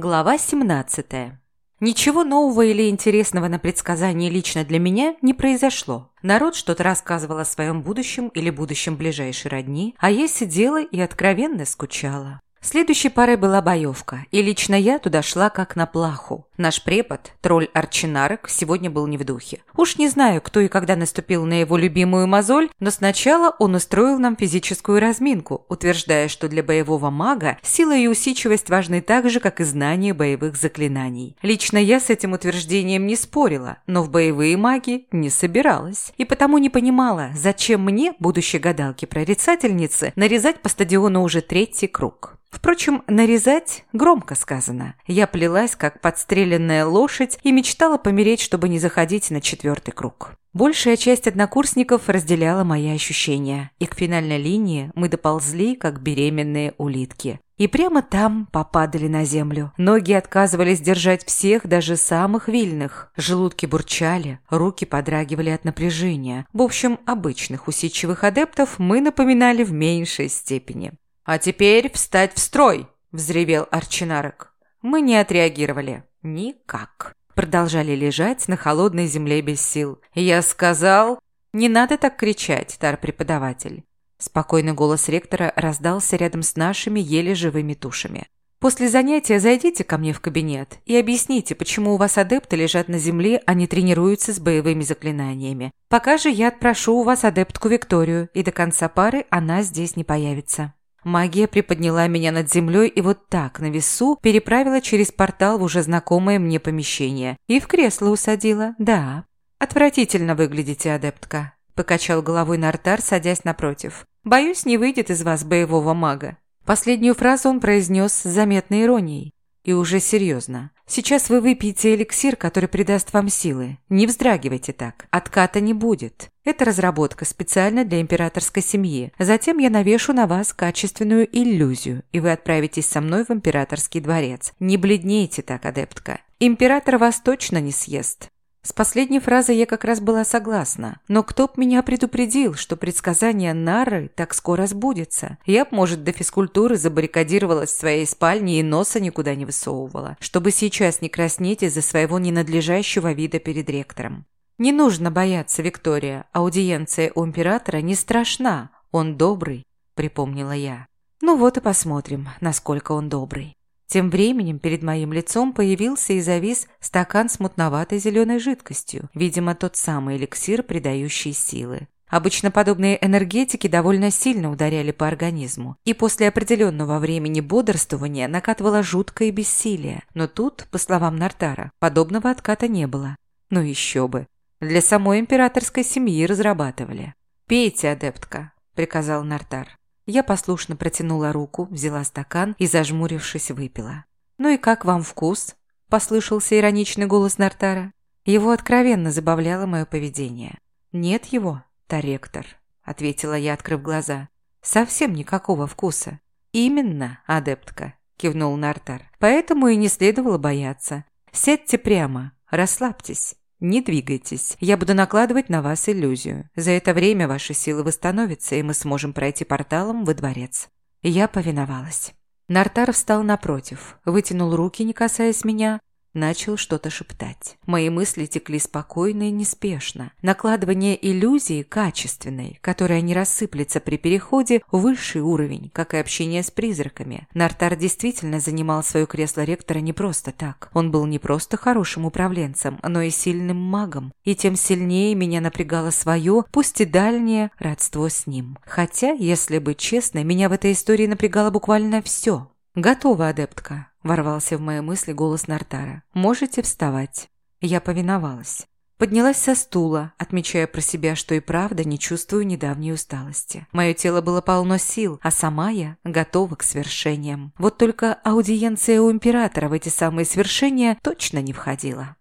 Глава 17. Ничего нового или интересного на предсказании лично для меня не произошло. Народ что-то рассказывал о своем будущем или будущем ближайшей родни, а я сидела и откровенно скучала. Следующей парой была боевка, и лично я туда шла как на плаху. Наш препод, тролль Арчинарок, сегодня был не в духе. Уж не знаю, кто и когда наступил на его любимую мозоль, но сначала он устроил нам физическую разминку, утверждая, что для боевого мага сила и усидчивость важны так же, как и знание боевых заклинаний. Лично я с этим утверждением не спорила, но в боевые маги не собиралась. И потому не понимала, зачем мне, будущей гадалке-прорицательнице, нарезать по стадиону уже третий круг. Впрочем, нарезать громко сказано. Я плелась, как подстреленная лошадь, и мечтала помереть, чтобы не заходить на четвертый круг. Большая часть однокурсников разделяла мои ощущения, и к финальной линии мы доползли, как беременные улитки. И прямо там попадали на землю. Ноги отказывались держать всех, даже самых вильных. Желудки бурчали, руки подрагивали от напряжения. В общем, обычных усидчивых адептов мы напоминали в меньшей степени. «А теперь встать в строй!» – взревел Арчинарок. Мы не отреагировали. Никак. Продолжали лежать на холодной земле без сил. Я сказал... «Не надо так кричать, тар-преподаватель». Спокойный голос ректора раздался рядом с нашими еле живыми тушами. «После занятия зайдите ко мне в кабинет и объясните, почему у вас адепты лежат на земле, а не тренируются с боевыми заклинаниями. Пока же я отпрошу у вас адептку Викторию, и до конца пары она здесь не появится». Магия приподняла меня над землей и вот так, на весу, переправила через портал в уже знакомое мне помещение. И в кресло усадила, да. «Отвратительно выглядите, адептка», – покачал головой Нартар, садясь напротив. «Боюсь, не выйдет из вас боевого мага». Последнюю фразу он произнес с заметной иронией. И уже серьезно. Сейчас вы выпьете эликсир, который придаст вам силы. Не вздрагивайте так. Отката не будет. Это разработка специально для императорской семьи. Затем я навешу на вас качественную иллюзию, и вы отправитесь со мной в императорский дворец. Не бледнейте так, адептка. Император вас точно не съест. С последней фразой я как раз была согласна. Но кто б меня предупредил, что предсказание Нары так скоро сбудется? Я б, может, до физкультуры забаррикадировалась в своей спальне и носа никуда не высовывала, чтобы сейчас не краснеть из-за своего ненадлежащего вида перед ректором. Не нужно бояться, Виктория. Аудиенция у императора не страшна. Он добрый, припомнила я. Ну вот и посмотрим, насколько он добрый. Тем временем перед моим лицом появился и завис стакан с мутноватой зеленой жидкостью, видимо, тот самый эликсир, придающий силы. Обычно подобные энергетики довольно сильно ударяли по организму, и после определенного времени бодрствования накатывало жуткое бессилие. Но тут, по словам Нартара, подобного отката не было. Ну еще бы. Для самой императорской семьи разрабатывали. «Пейте, адептка», — приказал Нартар. Я послушно протянула руку, взяла стакан и, зажмурившись, выпила. «Ну и как вам вкус?» – послышался ироничный голос Нартара. Его откровенно забавляло мое поведение. «Нет его, Таректор», – ответила я, открыв глаза. «Совсем никакого вкуса». «Именно, адептка», – кивнул Нартар. «Поэтому и не следовало бояться. Сядьте прямо, расслабьтесь». Не двигайтесь. Я буду накладывать на вас иллюзию. За это время ваши силы восстановятся, и мы сможем пройти порталом во дворец». Я повиновалась. Нартар встал напротив, вытянул руки, не касаясь меня, начал что-то шептать. Мои мысли текли спокойно и неспешно. Накладывание иллюзии качественной, которая не рассыплется при переходе, высший уровень, как и общение с призраками. Нартар действительно занимал свое кресло ректора не просто так. Он был не просто хорошим управленцем, но и сильным магом. И тем сильнее меня напрягало свое, пусть и дальнее, родство с ним. Хотя, если быть честной, меня в этой истории напрягало буквально все. «Готова, адептка», – ворвался в мои мысли голос Нартара. «Можете вставать». Я повиновалась. Поднялась со стула, отмечая про себя, что и правда не чувствую недавней усталости. Мое тело было полно сил, а сама я готова к свершениям. Вот только аудиенция у императора в эти самые свершения точно не входила.